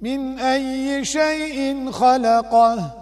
من أي شيء خلقه